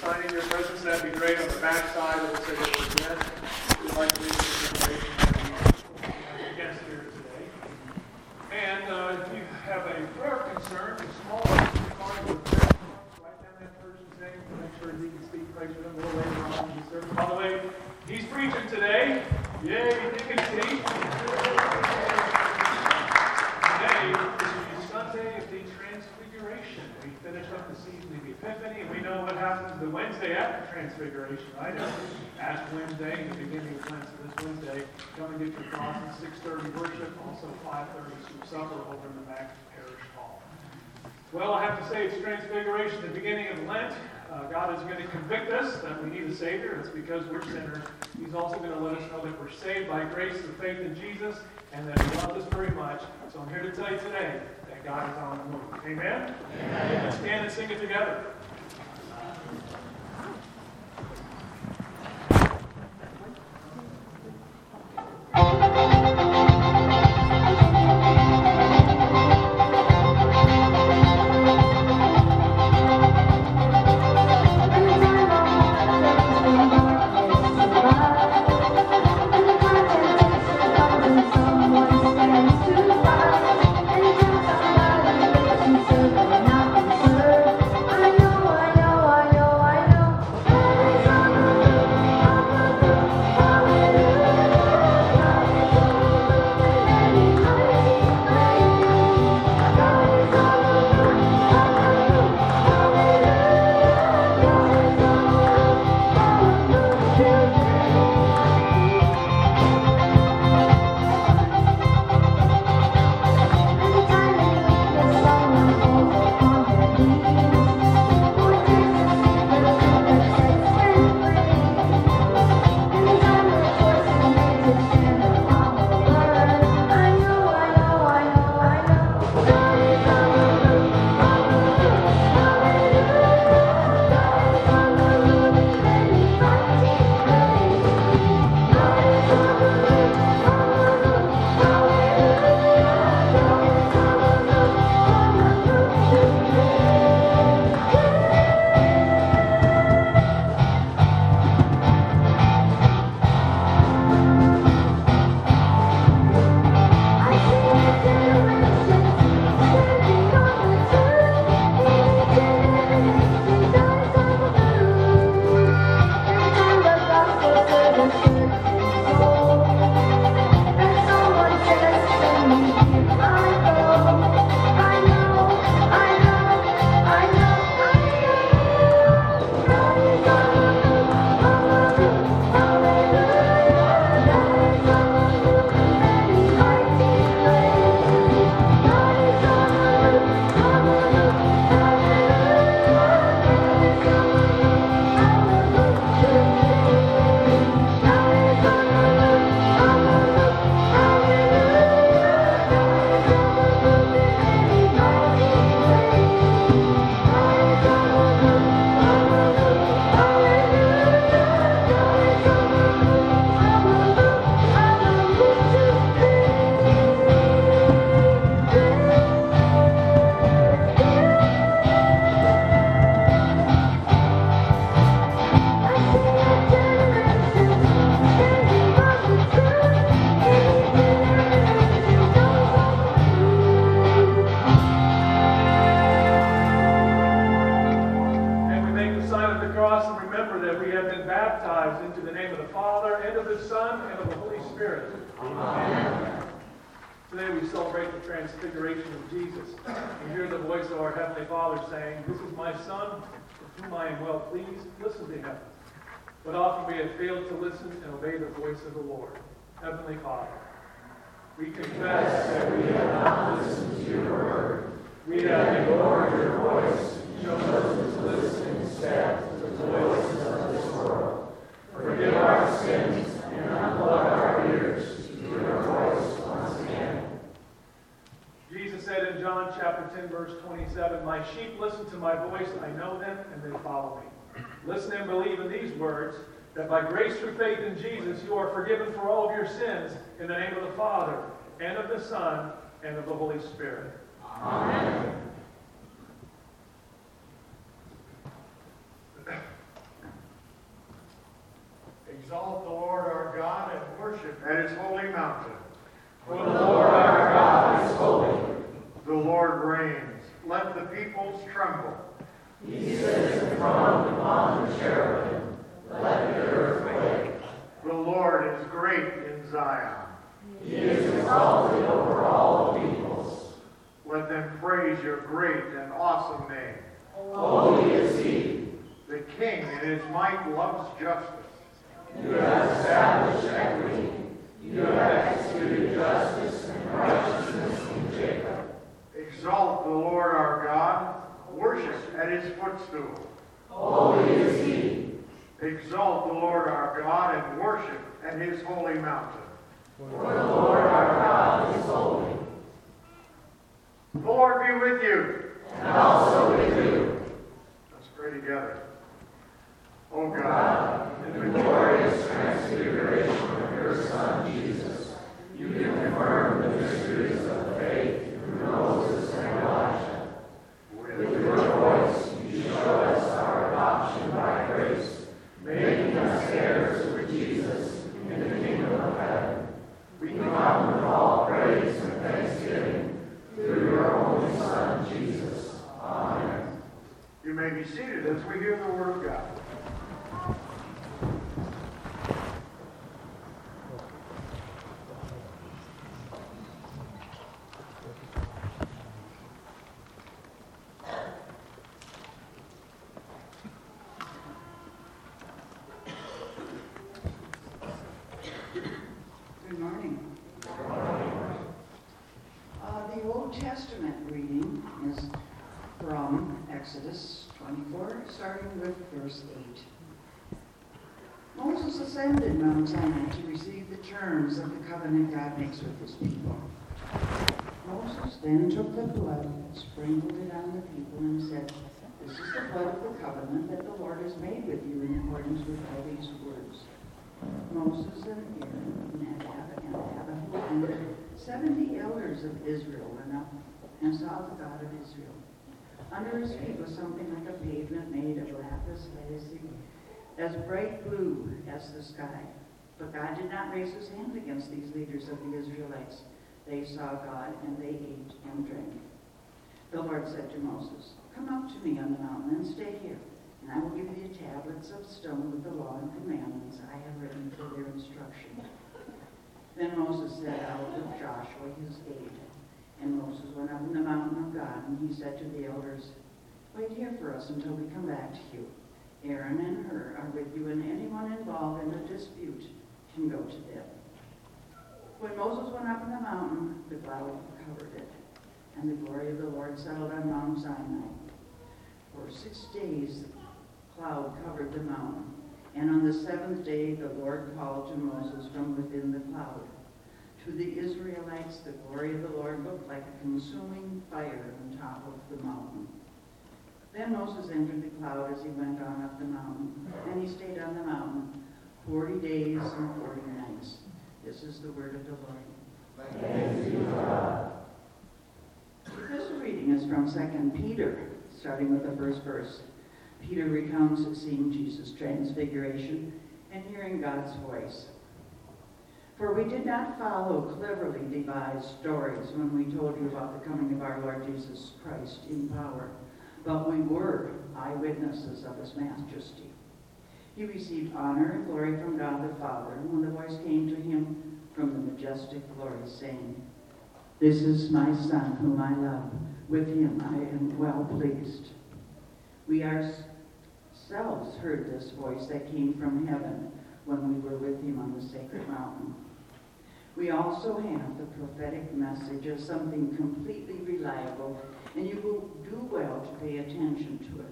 sign in your presence, that'd be great. On the back side, it will say Well, I have to say it's transfiguration, the beginning of Lent. Uh, God is going to convict us that we need a Savior. It's because we're sinners. He's also going to let us know that we're saved by grace and faith in Jesus and that He loves us very much. So I'm here to tell you today that God is on the move. Amen? Amen. Let's stand and sing it together. Spirit. Amen. Today we celebrate the transfiguration of Jesus. and hear the voice of our Heavenly Father saying, This is my Son, with whom I am well pleased. Listen to him. But often we have failed to listen and obey the voice of the Lord. Heavenly Father, we confess that we have not listened to your word. We have ignored your voice chosen to listen instead to the voices of this world. Forgive our sins Jesus said in John chapter 10, verse 27, My sheep listen to my voice, I know them, and they follow me. Listen and believe in these words, that by grace through faith in Jesus you are forgiven for all of your sins, in the name of the Father, and of the Son, and of the Holy Spirit. Amen. At his holy mountain. For the Lord our God is holy. The Lord reigns. Let the peoples tremble. He sits enthroned upon the cherubim. Let the earth quake. The Lord is great in Zion. He is exalted over all the peoples. Let them praise your great and awesome name. Holy is he. The King in his might loves justice. You have established equity. You have executed justice and righteousness in Jacob. Exalt the Lord our God. Worship at his footstool. Holy is he. Exalt the Lord our God and worship at his holy mountain. For the Lord our God is holy. The Lord be with you. And also with you. Let's pray together. O God, in the glorious transfiguration of your Son Jesus, you confirmed the mysteries of faith through Moses and Elijah. With your voice, you show us our adoption by grace, making us heirs with Jesus in the kingdom of heaven. We come with all praise and thanksgiving through your only Son, Jesus. Amen. you may be seated as we hear the word of God. Good morning. Uh, the Old Testament reading is from Exodus 24, starting with verse 8. Moses ascended Mount Sinai to receive the terms of the people. Moses then took the blood, sprinkled it on the people, and said, This is the blood of the covenant that the Lord has made with you in accordance with all these words. Moses and Aaron and Nadab and Abihu and seventy elders of Israel went up and saw the God of Israel. Under his feet was something like a pavement made of lapis lazuli, as bright blue as the sky. But God did not raise his hand against these leaders of the Israelites. They saw God and they ate and drank. The Lord said to Moses, Come up to me on the mountain and stay here and I will give you tablets of stone with the law and commandments I have written for their instruction. Then Moses set out with Joshua his aide, and Moses went up in the mountain of God, and he said to the elders, Wait here for us until we come back to you. Aaron and Hur are with you, and anyone involved in a dispute can go to them. When Moses went up in the mountain, the cloud covered it, and the glory of the Lord settled on Mount Sinai. For six days the cloud covered the mountain. And on the seventh day, the Lord called to Moses from within the cloud. To the Israelites, the glory of the Lord looked like a consuming fire on top of the mountain. Then Moses entered the cloud as he went on up the mountain, and he stayed on the mountain forty days and forty nights. This is the word of the Lord. Thanks be to reading is from 2 Peter, starting with the first verse. Peter recounts seeing Jesus' transfiguration and hearing God's voice. For we did not follow cleverly devised stories when we told you about the coming of our Lord Jesus Christ in power, but we were eyewitnesses of his majesty. He received honor and glory from God the Father when the voice came to him from the majestic glory, saying, This is my Son whom I love. With him I am well pleased. We ourselves heard this voice that came from heaven when we were with him on the sacred mountain. We also have the prophetic message of something completely reliable, and you will do well to pay attention to it,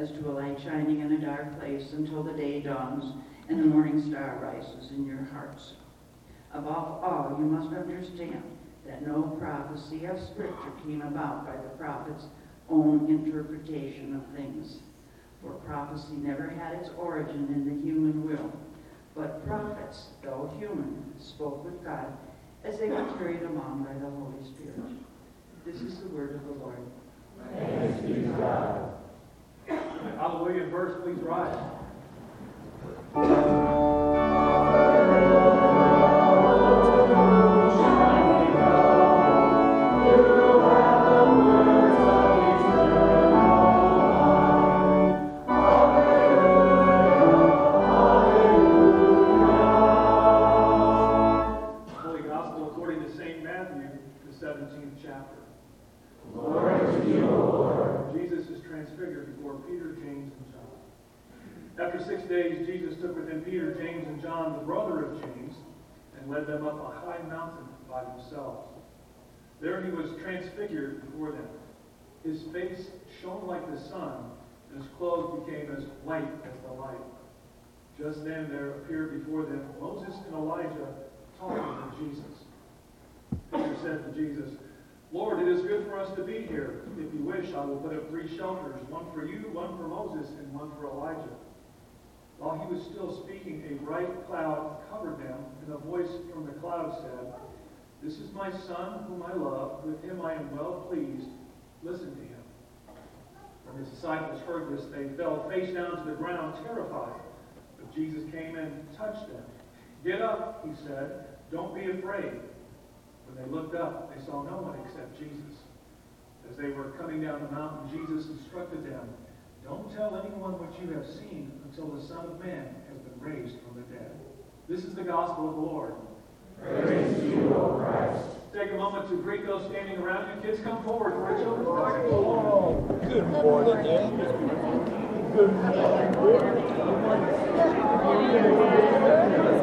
as to a light shining in a dark place until the day dawns and the morning star rises in your hearts. Above all, you must understand that no prophecy of Scripture came about by the prophet's own interpretation of things. For prophecy never had its origin in the human will, but prophets, though human, spoke with God as they were carried along by the Holy Spirit. This is the word of the Lord. Thanks be to God. Hallelujah. Verse, please rise. Just then there appeared before them Moses and Elijah talking to Jesus. Peter said to Jesus, Lord, it is good for us to be here. If you wish, I will put up three shelters, one for you, one for Moses, and one for Elijah. While he was still speaking, a bright cloud covered them, and a voice from the cloud said, This is my son whom I love. With him I am well pleased. Listen to him. When his disciples heard this, they fell face down to the ground, terrified. But Jesus came and touched them. Get up, he said. Don't be afraid. When they looked up, they saw no one except Jesus. As they were coming down the mountain, Jesus instructed them, Don't tell anyone what you have seen until the Son of Man has been raised from the dead. This is the gospel of the Lord. Praise to you, O Christ. Take a moment to greet those standing around you. Kids, come forward for a children's Bible. Good morning, Dad. Good Good Thank you.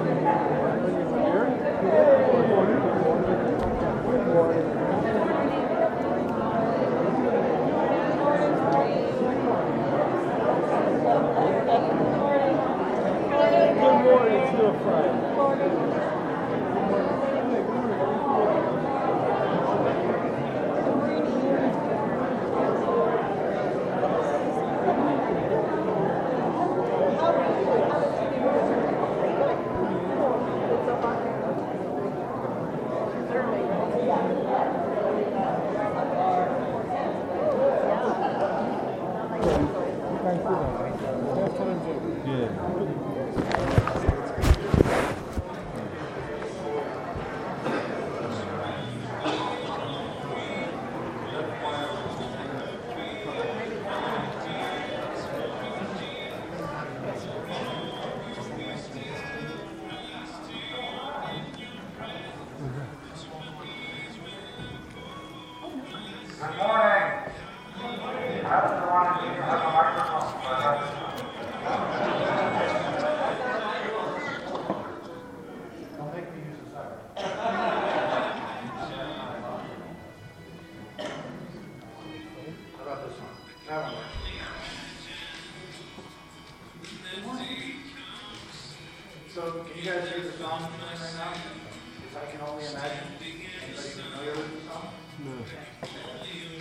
So, can you guys hear the song playing right now? If I can only imagine. Anybody familiar with the song?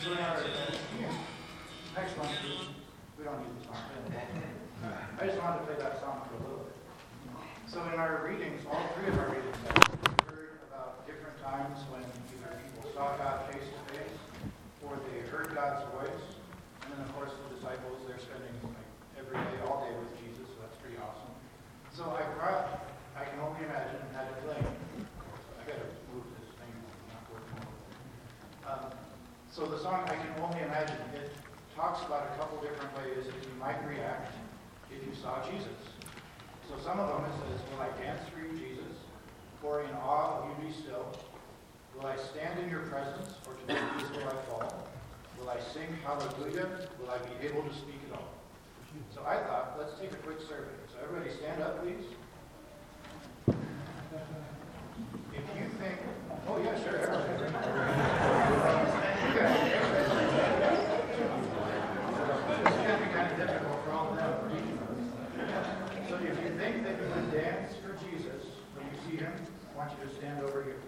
So in next one, we don't need the song. I just wanted to play that song for a little bit. So in our readings, all three of our readings, we heard about different times when either people saw God face to face, or they heard God's voice, and then of course the disciples, they're spending like every day, all day with Jesus, so that's pretty awesome. So I brought, I can only imagine, had it playing. I gotta move this thing, it's not working. Um, So the song, I Can Only Imagine, it talks about a couple different ways that you might react if you saw Jesus. So some of them it says, Will I dance for you, Jesus? Or in awe of you be still? Will I stand in your presence, or to the knees will I fall? Will I sing hallelujah? Will I be able to speak at all? So I thought, let's take a quick survey. So everybody stand up, please. If you think, oh yeah, sure, everybody. Gonna be kind of difficult for all of them. So if you think that you would dance for Jesus when you see him, I want you to stand over here.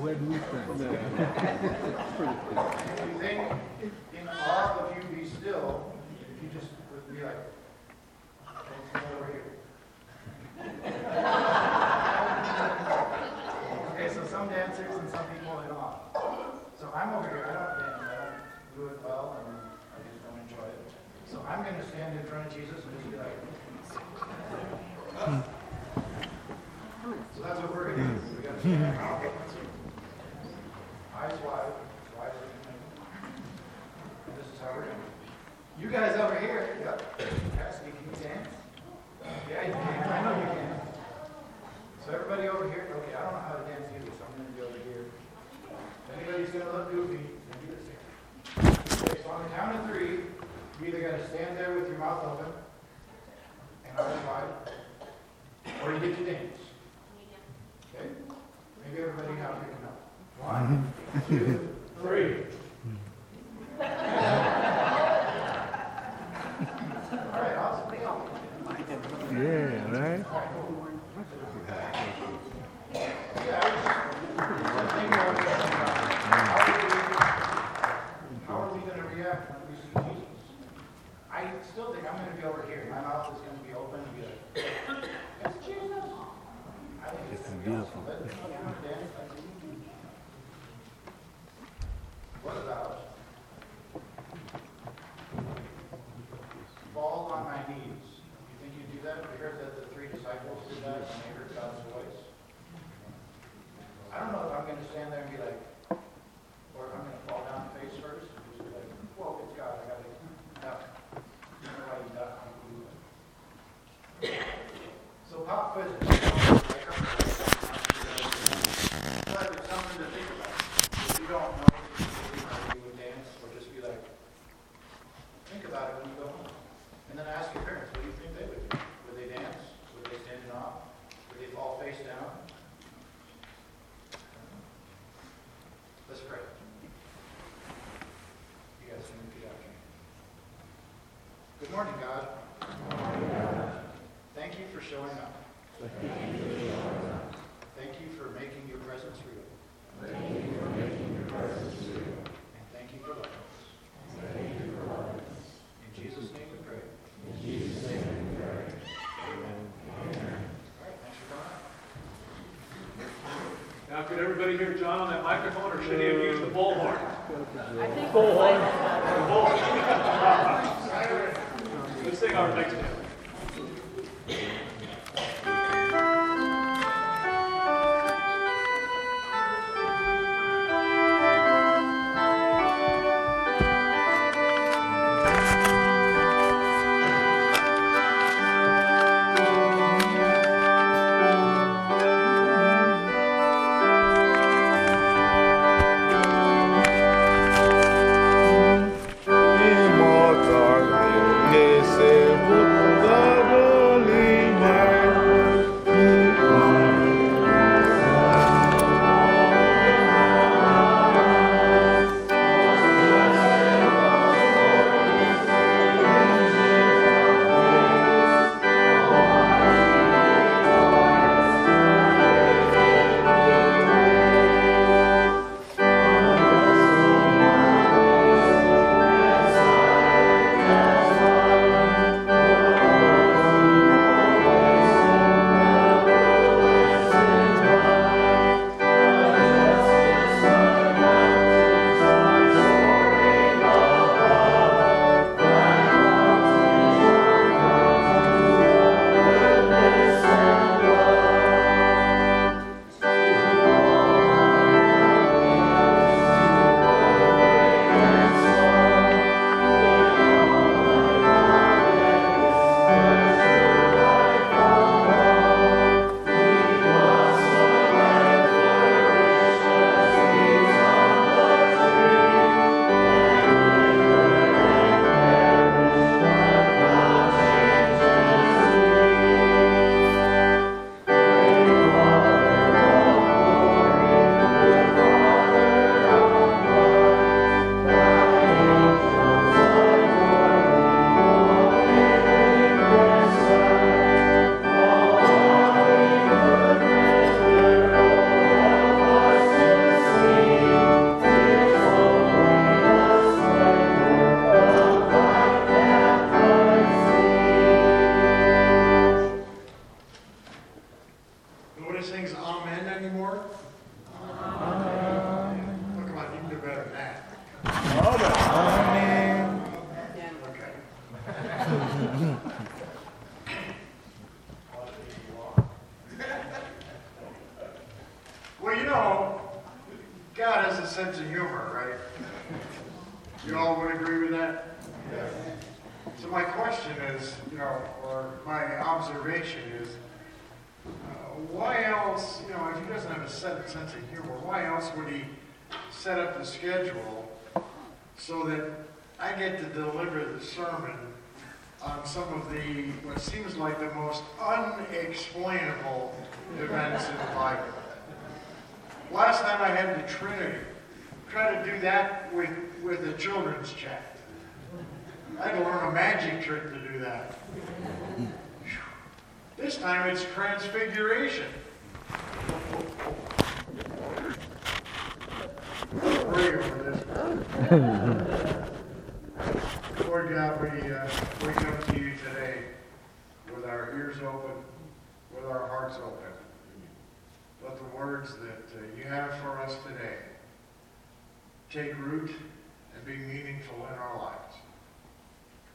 Where do you stand? If you think covered. You guys over here, yep. Can you dance? Yeah, you can. I know you can. So everybody over here, okay, I don't know how to dance either, so I'm going to be over here. Anybody's going to look goofy, then do this Okay, so on the count of three, you either got to stand there with your mouth open, and I'll or you get to dance. Okay? Maybe everybody out here can help. One, two, Thank you for making your presence real. Thank you for making your presence real. And thank you for loving us. Thank you for loving us. In Jesus' name we pray. In Jesus' name we pray. Amen. Now, could everybody hear John on that microphone, or should he have used the bullhorn? I think bullhorn. Bullhorn. Let's sing our next one. sermon on some of the, what seems like the most unexplainable events in the Bible. Last time I had the Trinity. Try to do that with, with the children's chat. I had to learn a magic trick to do that. This time it's transfiguration. Real over this. We, uh, we come to you today with our ears open, with our hearts open. Let the words that uh, you have for us today take root and be meaningful in our lives.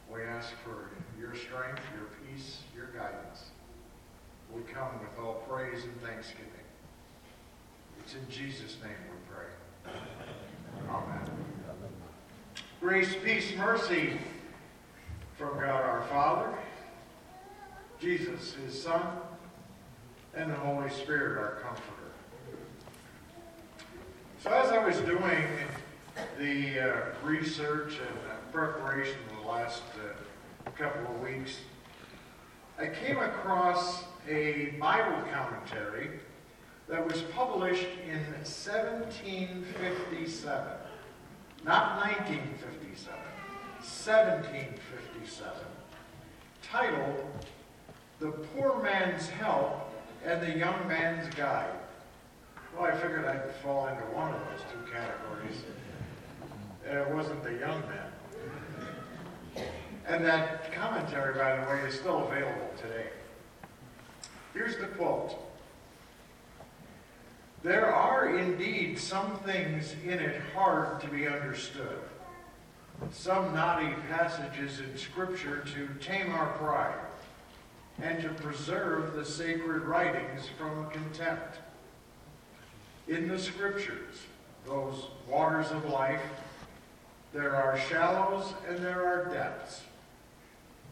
We ask for your strength, your peace, your guidance. We come with all praise and thanksgiving. It's in Jesus' name we pray. Amen. Grace, peace, mercy from God our Father, Jesus, his Son, and the Holy Spirit, our Comforter. So as I was doing the uh, research and uh, preparation the last uh, couple of weeks, I came across a Bible commentary that was published in 1757. Not 1957, 1757. Titled, The Poor Man's Help and the Young Man's Guide. Well, I figured I'd fall into one of those two categories. And it wasn't the young man. And that commentary, by the way, is still available today. Here's the quote. There are indeed some things in it hard to be understood. Some knotty passages in Scripture to tame our pride and to preserve the sacred writings from contempt. In the Scriptures, those waters of life, there are shallows and there are depths.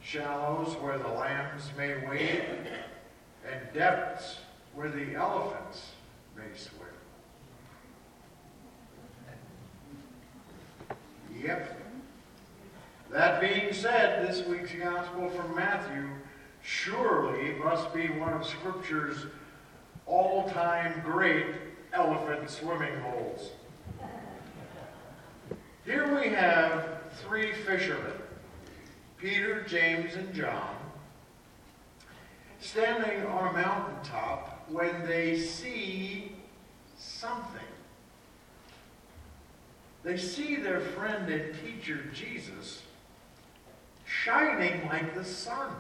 Shallows where the lambs may wade, and depths where the elephants may swim. Yep. That being said, this week's gospel from Matthew surely must be one of Scripture's all-time great elephant swimming holes. Here we have three fishermen, Peter, James, and John, standing on a mountaintop when they see something. They see their friend and teacher Jesus shining like the sun.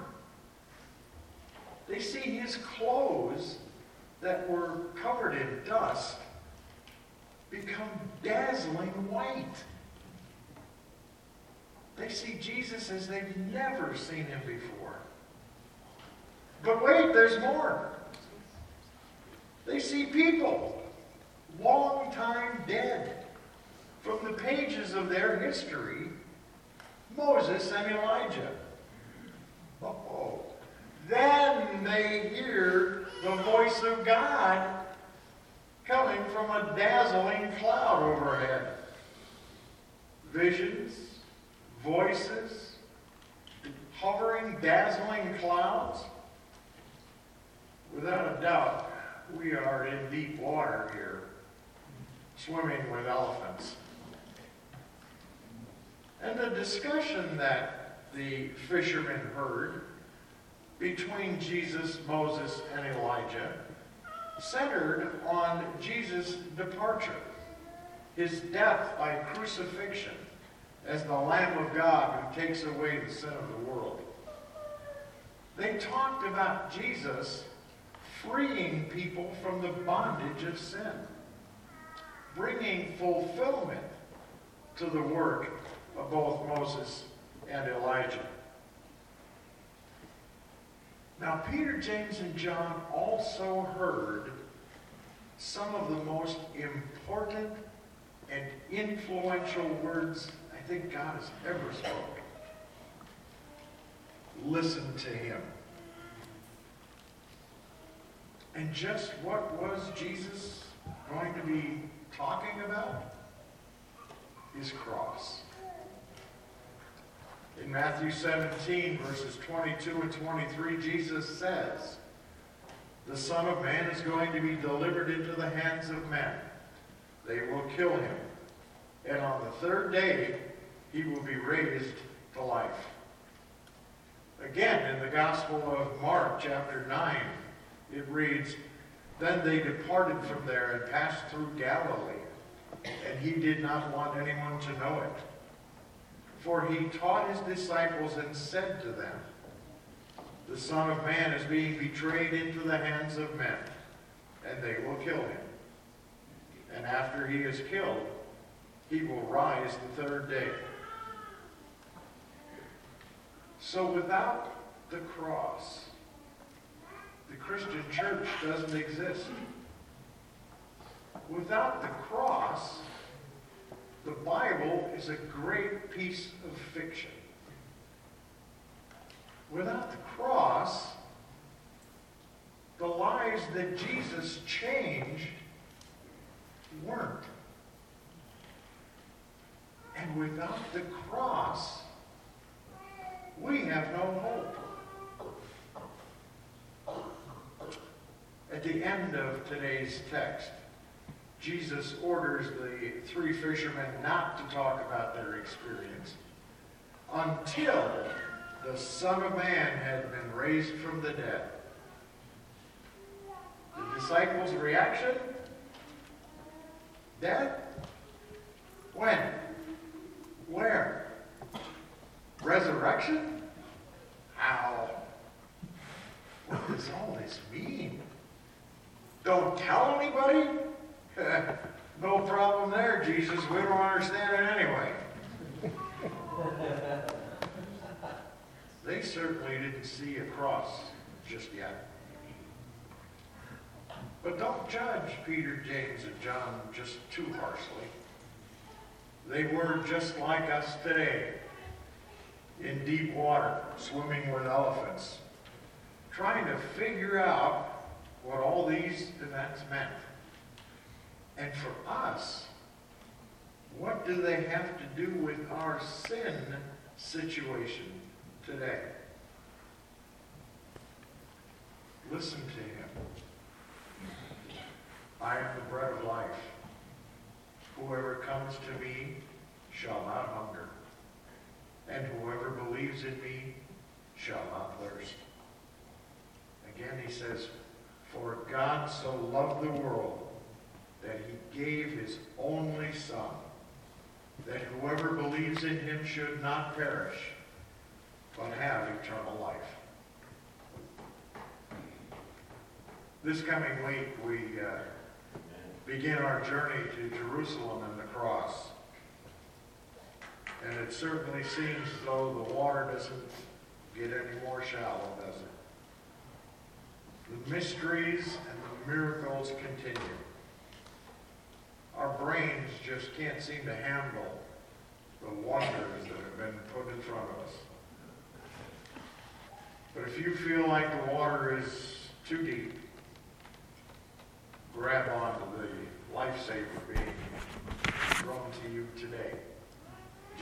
They see his clothes that were covered in dust become dazzling white. They see Jesus as they've never seen him before. But wait, there's more. They see people, long time dead, from the pages of their history, Moses and Elijah. Oh, then they hear the voice of God coming from a dazzling cloud overhead. Visions, voices, hovering, dazzling clouds. Without a doubt, we are in deep water here, swimming with elephants. And the discussion that the fishermen heard between Jesus, Moses, and Elijah centered on Jesus' departure, his death by crucifixion as the Lamb of God who takes away the sin of the world. They talked about Jesus freeing people from the bondage of sin, bringing fulfillment to the work of both Moses and Elijah. Now, Peter, James, and John also heard some of the most important and influential words I think God has ever spoken. Listen to him. And just what was Jesus going to be talking about? His cross. In Matthew 17, verses 22 and 23, Jesus says, The Son of Man is going to be delivered into the hands of men. They will kill him. And on the third day, he will be raised to life. Again, in the Gospel of Mark, chapter 9, it reads, Then they departed from there and passed through Galilee, and he did not want anyone to know it. For he taught his disciples and said to them, The Son of Man is being betrayed into the hands of men, and they will kill him. And after he is killed, he will rise the third day. So without the cross, the Christian church doesn't exist. Without the cross, the Bible is a great piece of fiction. Without the cross, the lives that Jesus changed weren't. And without the cross, we have no hope. At the end of today's text, Jesus orders the three fishermen not to talk about their experience until the Son of Man had been raised from the dead. The disciples' reaction? Dead? When? Where? Resurrection? How? What does all this mean? Don't tell anybody? no problem there, Jesus. We don't understand it anyway. they certainly didn't see a cross just yet. But don't judge Peter, James, and John just too harshly. They were just like us today, in deep water, swimming with elephants, trying to figure out what all these events meant. And for us, what do they have to do with our sin situation today? Listen to him. I am the bread of life. Whoever comes to me shall not hunger, and whoever believes in me shall not thirst. Again, he says, For God so loved the world that he gave his only Son, that whoever believes in him should not perish, but have eternal life. This coming week, we uh, begin our journey to Jerusalem and the cross. And it certainly seems as though the water doesn't get any more shallow, does it? The mysteries and the miracles continue. Our brains just can't seem to handle the wonders that have been put in front of us. But if you feel like the water is too deep, grab onto the lifesaver being thrown to you today.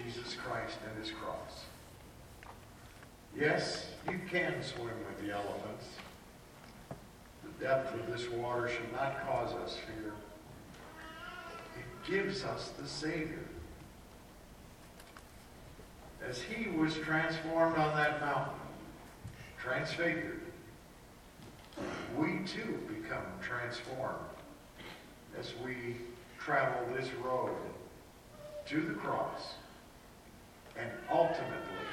Jesus Christ and his cross. Yes, you can swim with the elephants. The depth of this water should not cause us fear. Gives us the Savior. As he was transformed on that mountain, transfigured, we too become transformed as we travel this road to the cross and ultimately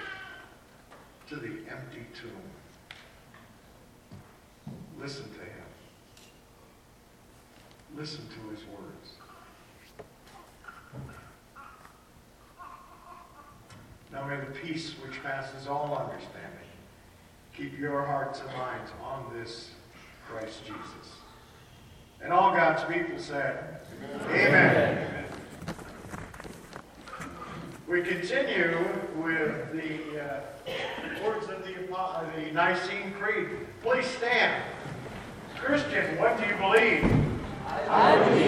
to the empty tomb. Listen to him. Listen to his words. Now may the peace which passes all understanding keep your hearts and minds on this Christ Jesus. And all God's people said, Amen. Amen. We continue with the uh, words of the, uh, the Nicene Creed. Please stand. Christian, what do you believe? I believe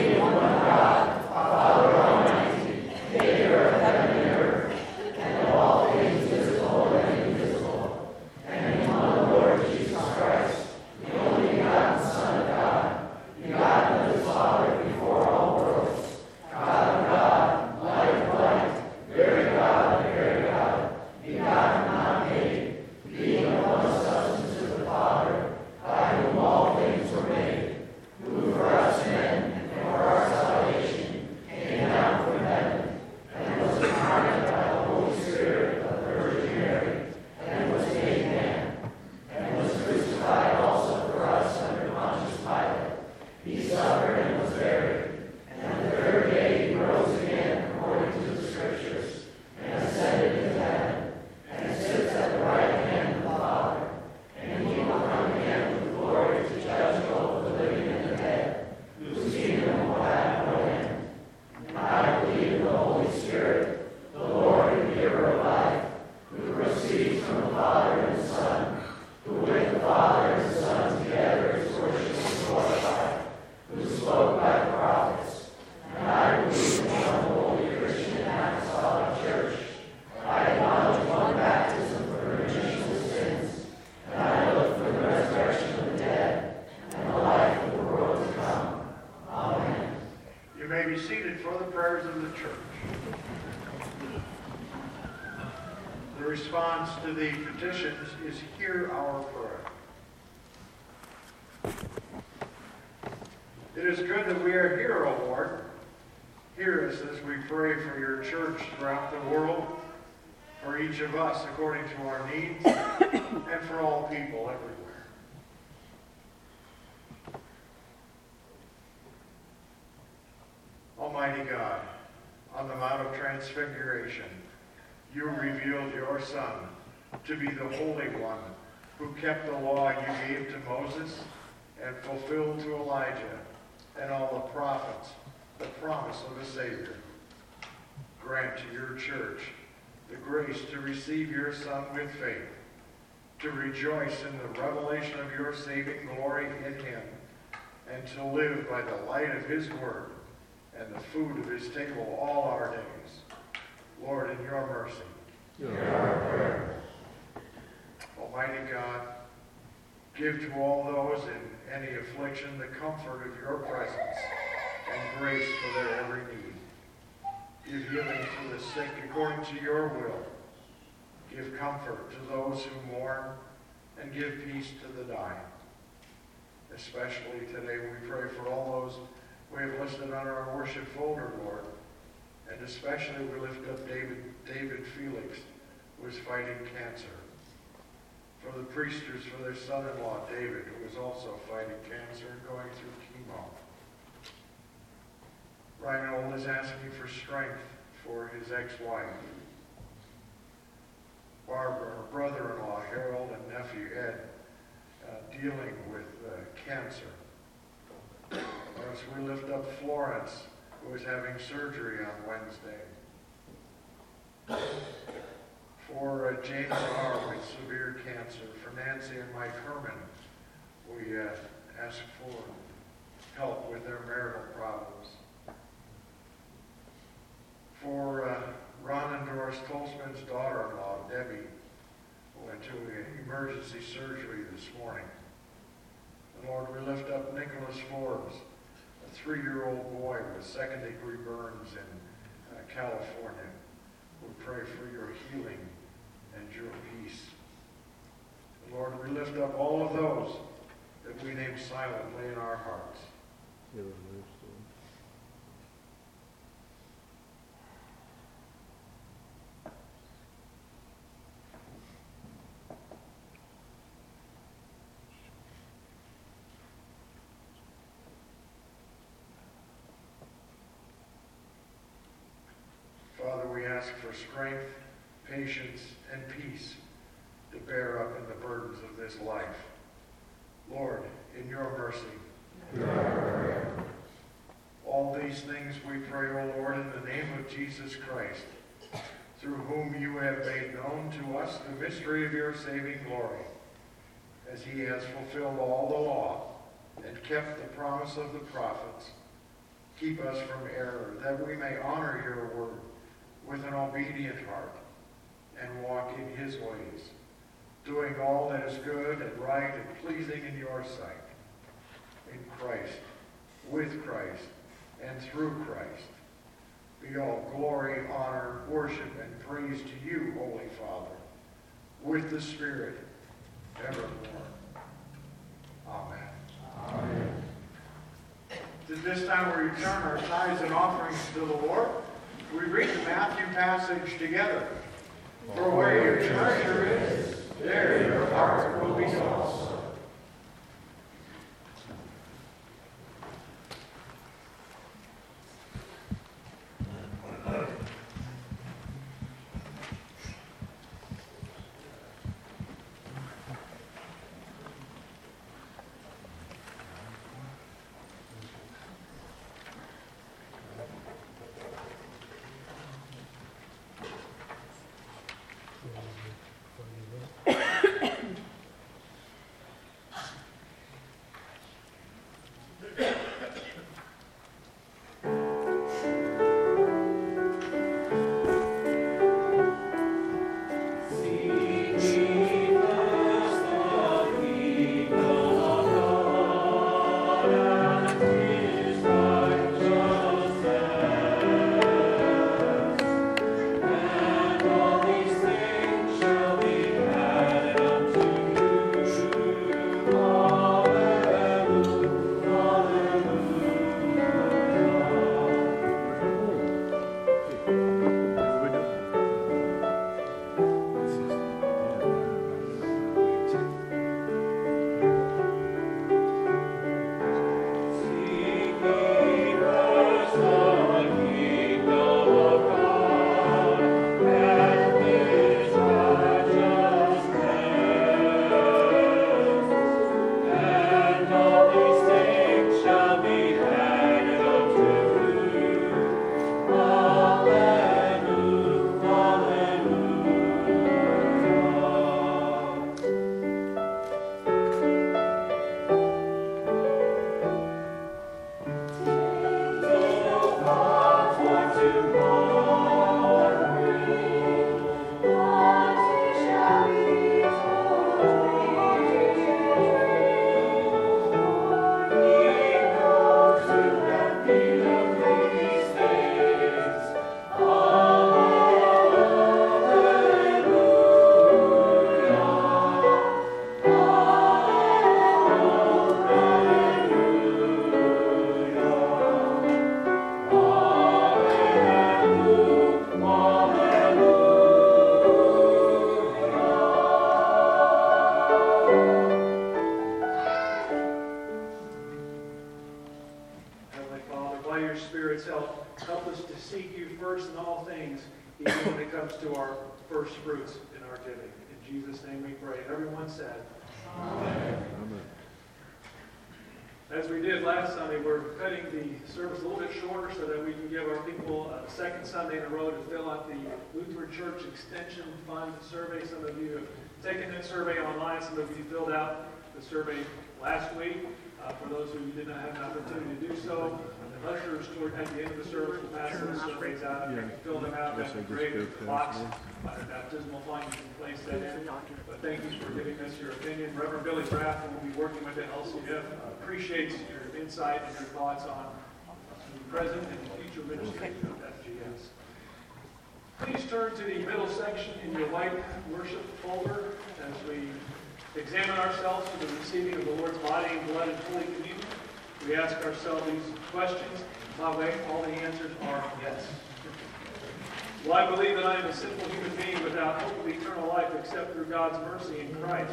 That we are here, O Lord. Hear us as we pray for your church throughout the world, for each of us according to our needs, and for all people everywhere. Almighty God, on the Mount of Transfiguration, you revealed your Son to be the Holy One who kept the law you gave to Moses and fulfilled to Elijah and all the prophets the promise of a Savior. Grant to your church the grace to receive your Son with faith, to rejoice in the revelation of your saving glory in him, and to live by the light of his word and the food of his table all our days. Lord, in your mercy. Almighty God, give to all those in any affliction the comfort of your presence and grace for their every need. Give healing to the sick according to your will. Give comfort to those who mourn and give peace to the dying. Especially today we pray for all those we have listed on our worship folder, Lord. And especially we lift up David, David Felix, who is fighting cancer. For the priesters, for their son-in-law, David, who is also fighting cancer and going through chemo. Reinhold is asking for strength for his ex-wife. Barbara, her brother-in-law, Harold, and nephew Ed, uh, dealing with uh, cancer. As we lift up Florence, who is having surgery on Wednesday. For uh, James R. with severe cancer. For Nancy and Mike Herman, we uh, ask for help with their marital problems. For uh, Ron and Doris Tolsman's daughter-in-law, Debbie, who went to emergency surgery this morning. And Lord, we lift up Nicholas Forbes, a three-year-old boy with second-degree burns in uh, California. We pray for your healing and your peace. Lord, we lift up all of those that we name silently in our hearts. Father, we ask for strength, patience, and peace to bear up in the burdens of this life. Lord, in your mercy. All these things we pray, O Lord, in the name of Jesus Christ, through whom you have made known to us the mystery of your saving glory, as he has fulfilled all the law and kept the promise of the prophets. Keep us from error, that we may honor your word with an obedient heart and walk in his ways, doing all that is good and right and pleasing in your sight. In Christ, with Christ, and through Christ, be all glory, honor, worship, and praise to you, Holy Father, with the Spirit, evermore. Amen. Amen. At this time, we return our tithes and offerings to the Lord. We read the Matthew passage together. For where your treasure is, there your heart will be also. Will be working with the LCF. Appreciates your insight and your thoughts on the present and future ministry of FGS. Please turn to the middle section in your white worship folder as we examine ourselves for the receiving of the Lord's body and blood and Holy Communion. We ask ourselves these questions. By the way, all the answers are yes. Will I believe that I am a sinful human being without hope of eternal life except through God's mercy in Christ?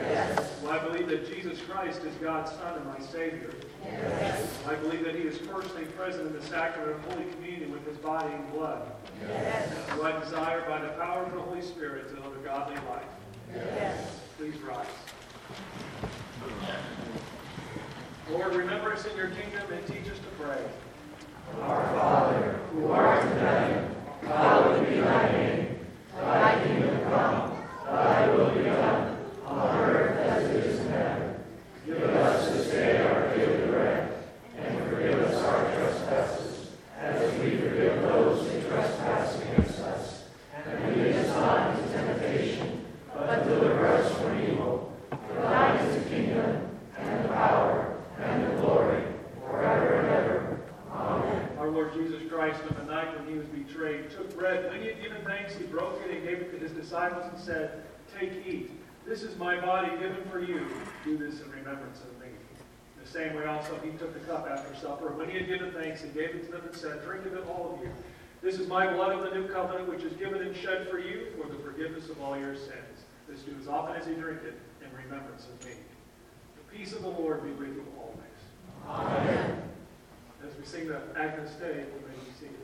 Yes. Will I believe that Jesus Christ is God's Son and my Savior? Yes. I believe that He is personally present in the sacrament of Holy Communion with His body and blood? Yes. Do I desire by the power of the Holy Spirit to live a godly life? Yes. Please rise. Lord, remember us in your kingdom and teach us to pray. Our Father, who art in heaven, hallowed be thy name. Thy kingdom come, thy will be done, on earth as it is in heaven. Give us this day our daily bread, and forgive us our trespasses, as we forgive those who trespass against us. And lead us not into temptation, but deliver us from evil. For thine is the kingdom, and the power, and the glory, forever and ever. Amen. Our Lord Jesus Christ, on the night when he was betrayed, took bread. When he had given thanks, he broke it and gave it to his disciples and said, Take, eat. This is my body given for you. Do this in remembrance of me. The same way also he took the cup after supper. When he had given thanks, he gave it to them and said, Drink of it, all of you. This is my blood of the new covenant, which is given and shed for you for the forgiveness of all your sins. This do as often as you drink it in remembrance of me. The peace of the Lord be with you always. Amen. As we sing the Agnus Dei, we may be seated.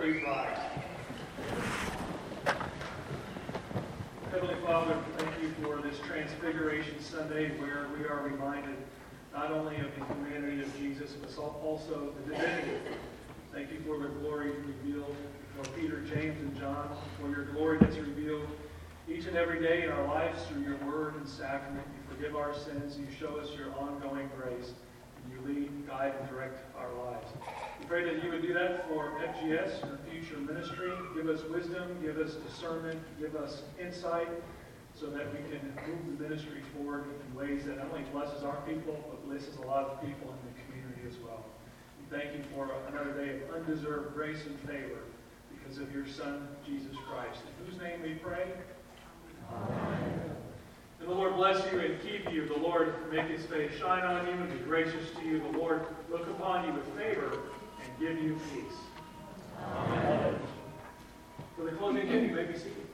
Please rise. Heavenly Father, thank you for this Transfiguration Sunday where we are reminded not only of the humanity of Jesus, but also the divinity. Thank you for the glory revealed for Peter, James, and John, for your glory that's revealed each and every day in our lives through your word and sacrament. You forgive our sins, you show us your ongoing grace, and you lead, guide, and direct our lives. We pray that you would do that for FGS, your future ministry. Give us wisdom, give us discernment, give us insight, so that we can move the ministry forward in ways that not only blesses our people, but blesses a lot of people in the community as well. We thank you for another day of undeserved grace and favor because of your Son, Jesus Christ, in whose name we pray. Amen. And the Lord bless you and keep you. The Lord make his face shine on you and be gracious to you. The Lord look upon you with favor and give you peace. Amen. For the closing hymn, you may be seated.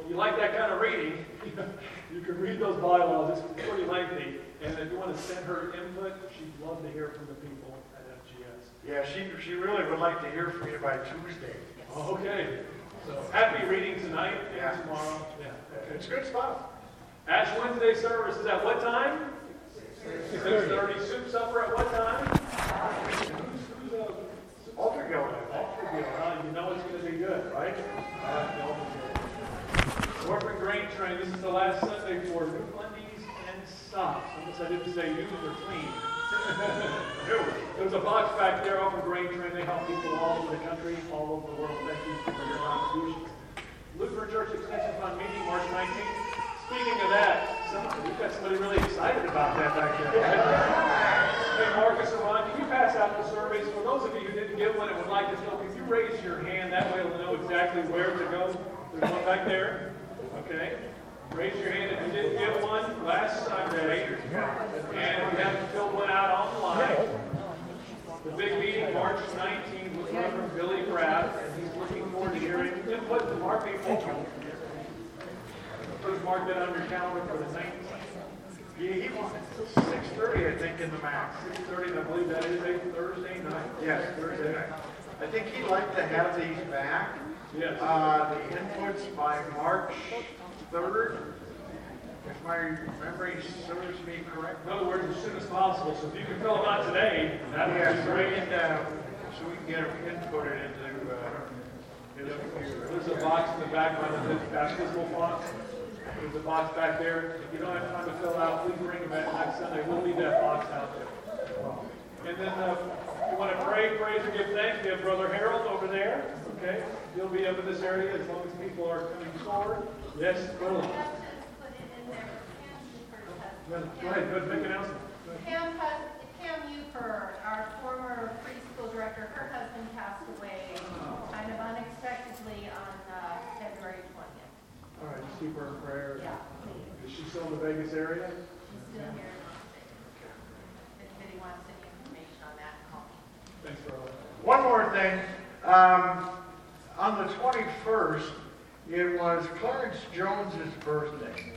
If you like that kind of reading, you can read those bylaws. It's pretty lengthy. And if you want to send her input, she'd love to hear from the people at FGS. Yeah, she, she really would like to hear from you by Tuesday. Okay. So happy reading tonight and yeah. tomorrow. Yeah. It's good stuff. Ash Wednesday service is at what time? 6.30. Soup supper at what time? Altar Guild. Altar Guild. Uh, you know it's going to be good, right? Uh, Northwood Grain Train. This is the last Sunday for new undies and socks. Unless I didn't say new or clean. There's a box back there off the Grain Train. They help people all over the country, all over the world. Thank you for your contributions. Lutheran Church Extension Fund meeting March 19th. Speaking of that, somebody, we've got somebody really excited about that back there. Hey, Marcus and Ron, can you pass out the surveys? For those of you who didn't get one and would like to know. Could you raise your hand, that way we'll know exactly where to go. There's one back there. Okay? Raise your hand if you didn't get one last Sunday, and we have to fill one out online. The big meeting, March 19th, with from Billy Graff, and he's looking forward to hearing input from our people. Please mark that on your calendar for the 19th. Yeah, he wants six thirty, I think, in the max. Six thirty, I believe that is a Thursday night. Yes, Thursday night. I think he'd like to have these back uh, the inputs by March third, if my memory serves me correct. In other words, as soon as possible, so if you can fill them out today, that would Yeah, be so we great. can, uh, so we can get them inputted into, uh, computer. There's a box in the back by the baptismal font. There's a box back there. If you don't have time to fill out, please bring them back next Sunday. We'll leave that box out there. And then, uh, if you want to pray, praise, or give thanks, we have Brother Harold over there, okay? He'll be up in this area as long as people are coming forward. Yes, Brother. Put it in there, Pam Hooper Go ahead, go ahead, make an announcement. Pam, hus- Pam Hooper, our former preschool director, her husband passed away kind of unexpectedly on uh, February 20th. All right, just keep her in prayer. Yeah, please. Is she still in the Vegas area? She's still here. If anybody wants any information on that, call me. Thanks, brother. One more thing, um, on the twenty-first, it was Clarence Jones's birthday.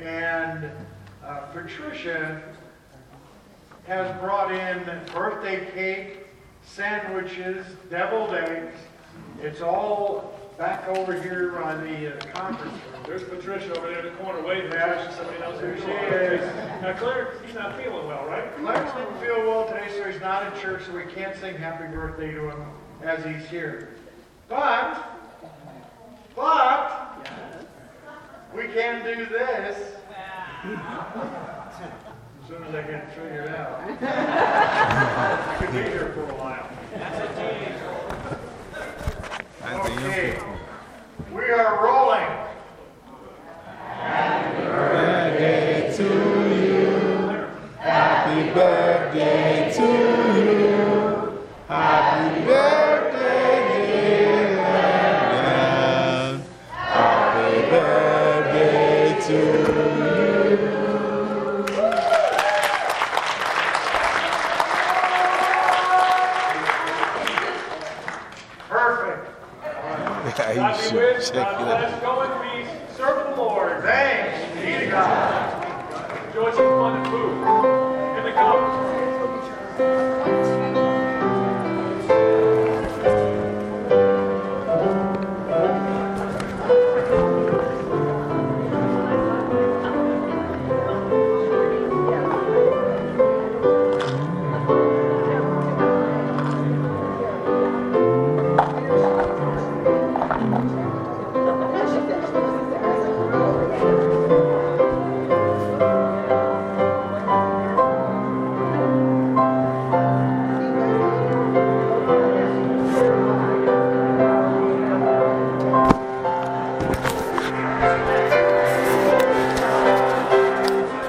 And, uh, Patricia has brought in birthday cake, sandwiches, deviled eggs. It's all back over here on the uh, conference room. There's Patricia over there in the corner waving. Yeah. Patricia, somebody knows who There she is. Now, Claire, he's not feeling well, right? Clarence didn't feel well today, so he's not in church, so we can't sing happy birthday to him as he's here. But, but, we can do this. As soon as I get it figured out. You could be here for a while. Okay, we are rolling. Happy birthday to you. God bless, go in peace, serve the Lord. Thanks, be to God. Enjoy